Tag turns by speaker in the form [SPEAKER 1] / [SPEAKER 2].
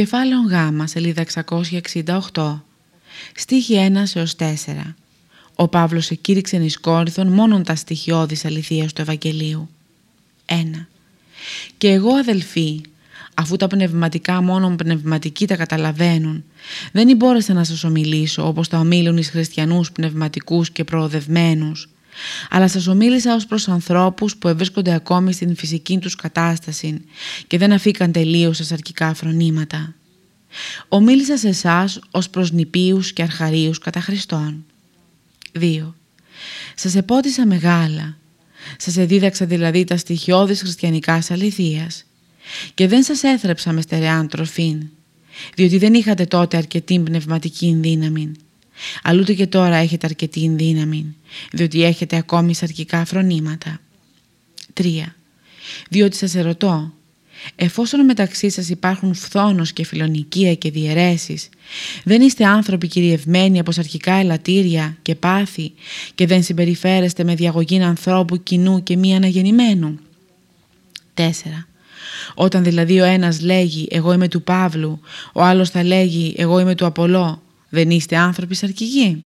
[SPEAKER 1] Κεφάλαιο Γ, σελίδα 668, στίχη 1 έως 4. Ο Παύλος εκήρυξε εις Κόρυθον μόνον τα στοιχειώδης αληθείας του Ευαγγελίου. 1. Και εγώ αδελφοί, αφού τα πνευματικά μόνον πνευματικοί τα καταλαβαίνουν, δεν μπόρεσα να σας ομιλήσω όπως τα ομίλουν εις χριστιανούς πνευματικούς και προοδευμένους, αλλά σας ομίλησα ως προς ανθρώπους που ευρίσκονται ακόμη στην φυσική τους κατάσταση και δεν αφήκαν τελείως σε σαρκικά φρονήματα. Ομίλησα σε εσάς ως προς νηπίους και αρχαρίους κατά Χριστόν. 2. Σας επότισα μεγάλα. Σας εδίδαξα δηλαδή τα στοιχειώδης χριστιανικάς αληθείας και δεν σας έθρεψα με στερεάν τροφήν, διότι δεν είχατε τότε αρκετή πνευματική δύναμη. Αλλούτε και τώρα έχετε αρκετή δύναμη, διότι έχετε ακόμη σαρκικά φρονήματα. 3. Διότι σας ερωτώ, εφόσον μεταξύ σας υπάρχουν φθόνος και φιλονικία και διαιρέσεις, δεν είστε άνθρωποι κυριευμένοι από σαρκικά ελαττήρια και πάθη και δεν συμπεριφέρεστε με διαγωγή ανθρώπου κοινού και μη αναγεννημένου; 4. Όταν δηλαδή ο ένας λέγει «εγώ είμαι του Παύλου», ο άλλος θα λέγει «εγώ είμαι του Απολό», δεν είστε άνθρωποι σαρκικοί.